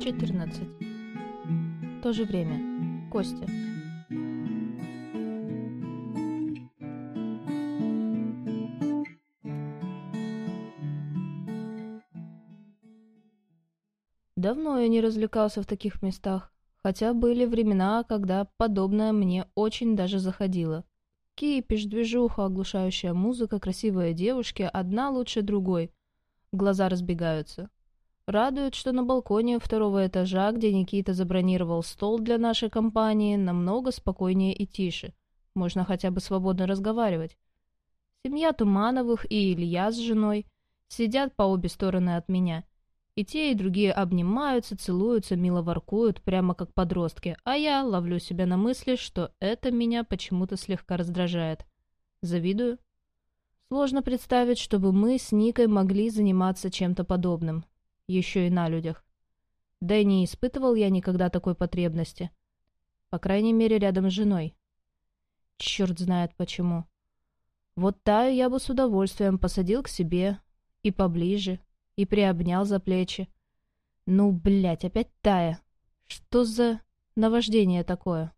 14. То же время. Костя. Давно я не развлекался в таких местах, хотя были времена, когда подобное мне очень даже заходило. Кипиш, движуха, оглушающая музыка, красивые девушки, одна лучше другой. Глаза разбегаются. Радует, что на балконе второго этажа, где Никита забронировал стол для нашей компании, намного спокойнее и тише. Можно хотя бы свободно разговаривать. Семья Тумановых и Илья с женой сидят по обе стороны от меня. И те, и другие обнимаются, целуются, мило воркуют, прямо как подростки, а я ловлю себя на мысли, что это меня почему-то слегка раздражает. Завидую. Сложно представить, чтобы мы с Никой могли заниматься чем-то подобным. Еще и на людях. Да и не испытывал я никогда такой потребности. По крайней мере, рядом с женой. Черт знает почему. Вот Таю я бы с удовольствием посадил к себе и поближе, и приобнял за плечи. Ну, блядь, опять Тая. Что за наваждение такое?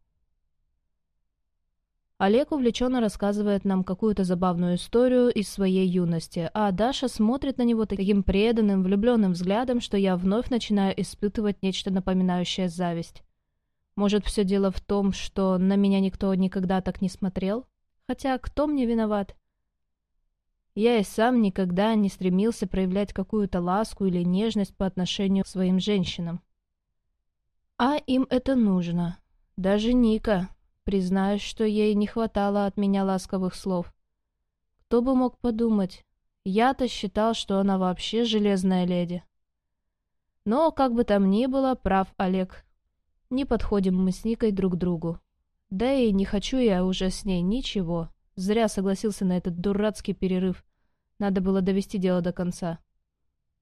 Олег увлеченно рассказывает нам какую-то забавную историю из своей юности, а Даша смотрит на него таким преданным, влюбленным взглядом, что я вновь начинаю испытывать нечто напоминающее зависть. Может, все дело в том, что на меня никто никогда так не смотрел? Хотя кто мне виноват? Я и сам никогда не стремился проявлять какую-то ласку или нежность по отношению к своим женщинам. А им это нужно. Даже Ника, признаюсь, что ей не хватало от меня ласковых слов. Кто бы мог подумать, я-то считал, что она вообще железная леди. Но, как бы там ни было, прав Олег. Не подходим мы с Никой друг другу. Да и не хочу я уже с ней ничего. Зря согласился на этот дурацкий перерыв. Надо было довести дело до конца.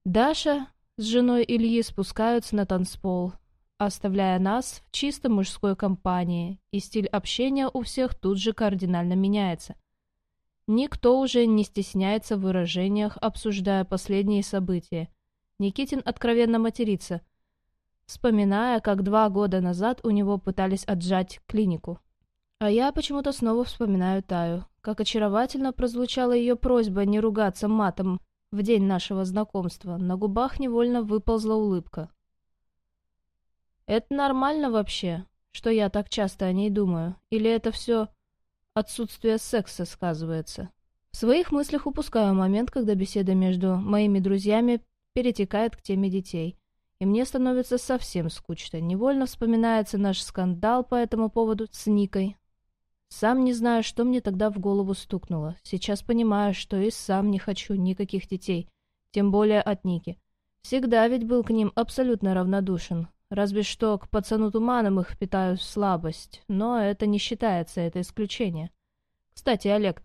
Даша с женой Ильи спускаются на танцпол, оставляя нас в чисто мужской компании, и стиль общения у всех тут же кардинально меняется. Никто уже не стесняется в выражениях, обсуждая последние события. Никитин откровенно матерится, вспоминая, как два года назад у него пытались отжать клинику. А я почему-то снова вспоминаю Таю. Как очаровательно прозвучала ее просьба не ругаться матом в день нашего знакомства. На губах невольно выползла улыбка. «Это нормально вообще, что я так часто о ней думаю? Или это все отсутствие секса сказывается?» В своих мыслях упускаю момент, когда беседа между моими друзьями перетекает к теме детей. И мне становится совсем скучно. Невольно вспоминается наш скандал по этому поводу с Никой. Сам не знаю, что мне тогда в голову стукнуло. Сейчас понимаю, что и сам не хочу никаких детей, тем более от Ники. Всегда ведь был к ним абсолютно равнодушен. Разве что к пацану туманом их питаю слабость, но это не считается, это исключение. Кстати, Олег,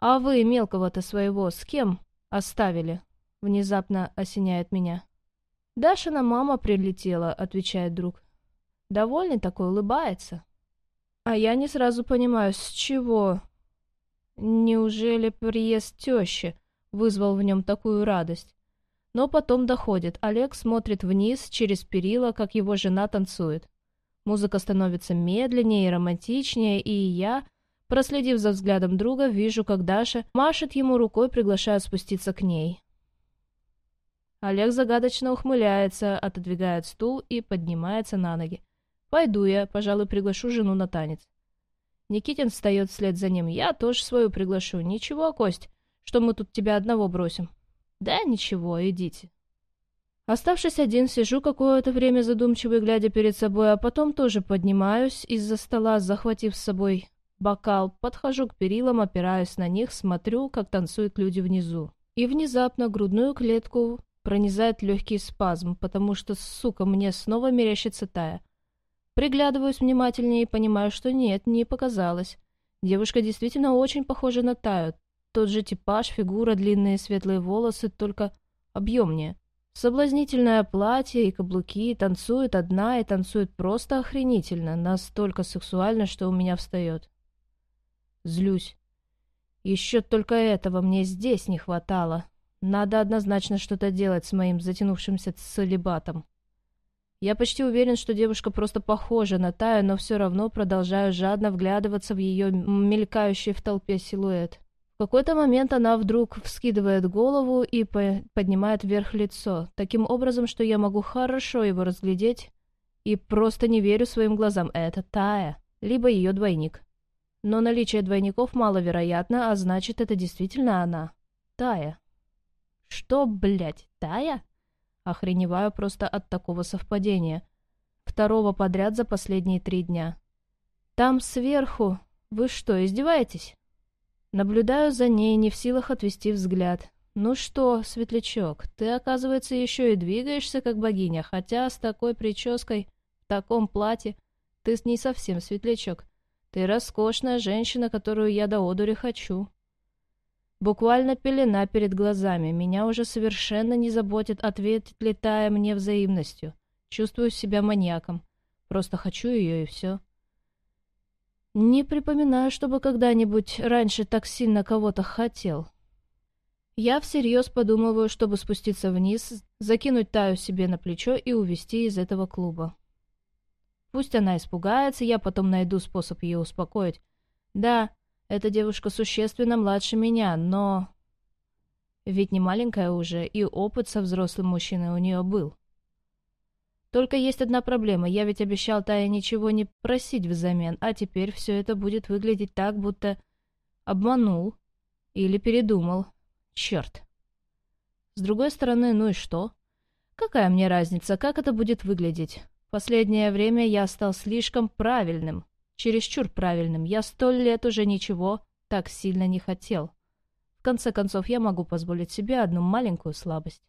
а вы мелкого-то своего с кем оставили? Внезапно осеняет меня. Дашина мама прилетела, отвечает друг. Довольный такой, улыбается. А я не сразу понимаю, с чего? Неужели приезд тещи вызвал в нем такую радость? Но потом доходит. Олег смотрит вниз через перила, как его жена танцует. Музыка становится медленнее и романтичнее, и я, проследив за взглядом друга, вижу, как Даша машет ему рукой, приглашая спуститься к ней. Олег загадочно ухмыляется, отодвигает стул и поднимается на ноги. Пойду я, пожалуй, приглашу жену на танец. Никитин встает вслед за ним. Я тоже свою приглашу. Ничего, Кость, что мы тут тебя одного бросим. Да ничего, идите. Оставшись один, сижу какое-то время задумчиво глядя перед собой, а потом тоже поднимаюсь из-за стола, захватив с собой бокал, подхожу к перилам, опираюсь на них, смотрю, как танцуют люди внизу. И внезапно грудную клетку пронизает легкий спазм, потому что, сука, мне снова мерещится тая. Приглядываюсь внимательнее и понимаю, что нет, не показалось. Девушка действительно очень похожа на Таю. Тот же типаж, фигура, длинные светлые волосы, только объемнее. Соблазнительное платье и каблуки, танцует одна и танцует просто охренительно, настолько сексуально, что у меня встает. Злюсь. Еще только этого мне здесь не хватало. Надо однозначно что-то делать с моим затянувшимся целебатом. Я почти уверен, что девушка просто похожа на Таю, но все равно продолжаю жадно вглядываться в ее мелькающий в толпе силуэт. Какой-то момент она вдруг вскидывает голову и по поднимает вверх лицо, таким образом, что я могу хорошо его разглядеть и просто не верю своим глазам. Это Тая, либо ее двойник. Но наличие двойников маловероятно, а значит, это действительно она. Тая. Что, блядь, Тая? Охреневаю просто от такого совпадения. Второго подряд за последние три дня. Там сверху... Вы что, издеваетесь? Наблюдаю за ней, не в силах отвести взгляд. Ну что, светлячок, ты, оказывается, еще и двигаешься как богиня, хотя с такой прической, в таком платье, ты не совсем светлячок. Ты роскошная женщина, которую я до одури хочу. Буквально пелена перед глазами. Меня уже совершенно не заботит, ответит ли Тая мне взаимностью. Чувствую себя маньяком. Просто хочу ее и все. Не припоминаю, чтобы когда-нибудь раньше так сильно кого-то хотел. Я всерьез подумываю, чтобы спуститься вниз, закинуть Таю себе на плечо и увести из этого клуба. Пусть она испугается, я потом найду способ ее успокоить. Да, эта девушка существенно младше меня, но... Ведь не маленькая уже, и опыт со взрослым мужчиной у нее был. Только есть одна проблема. Я ведь обещал Тае ничего не просить взамен, а теперь все это будет выглядеть так, будто обманул или передумал. Черт. С другой стороны, ну и что? Какая мне разница, как это будет выглядеть? Последнее время я стал слишком правильным чересчур правильным. Я сто лет уже ничего так сильно не хотел. В конце концов, я могу позволить себе одну маленькую слабость.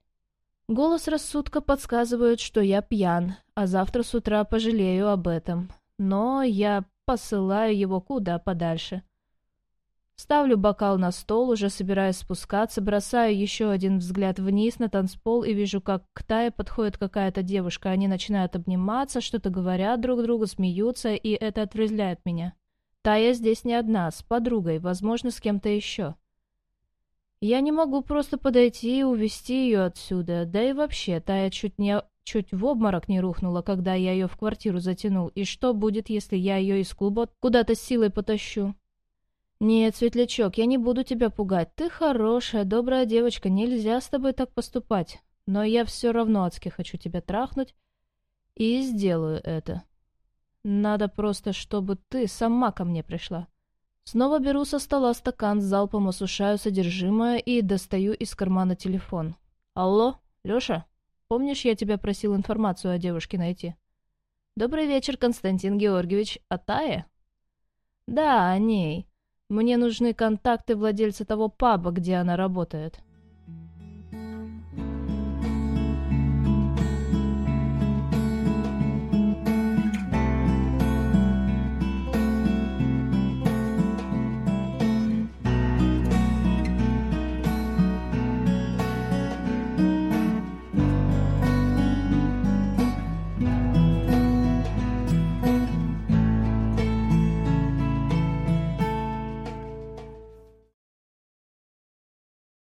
Голос рассудка подсказывает, что я пьян, а завтра с утра пожалею об этом. Но я посылаю его куда подальше. Ставлю бокал на стол, уже собираюсь спускаться, бросаю еще один взгляд вниз на танцпол и вижу, как к Тае подходит какая-то девушка. Они начинают обниматься, что-то говорят друг другу, смеются, и это отрезвляет меня. Тая здесь не одна, с подругой, возможно, с кем-то еще. Я не могу просто подойти и увести ее отсюда, да и вообще, Тая чуть не чуть в обморок не рухнула, когда я ее в квартиру затянул. И что будет, если я ее из клуба куда-то силой потащу? «Нет, Светлячок, я не буду тебя пугать. Ты хорошая, добрая девочка, нельзя с тобой так поступать. Но я все равно адски хочу тебя трахнуть и сделаю это. Надо просто, чтобы ты сама ко мне пришла». Снова беру со стола стакан, залпом осушаю содержимое и достаю из кармана телефон. «Алло, Леша? Помнишь, я тебя просил информацию о девушке найти?» «Добрый вечер, Константин Георгиевич. А Тае?» «Да, о ней. Мне нужны контакты владельца того паба, где она работает.